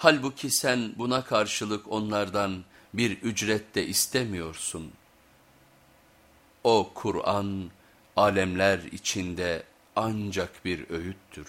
Halbuki sen buna karşılık onlardan bir ücret de istemiyorsun. O Kur'an alemler içinde ancak bir öğüttür.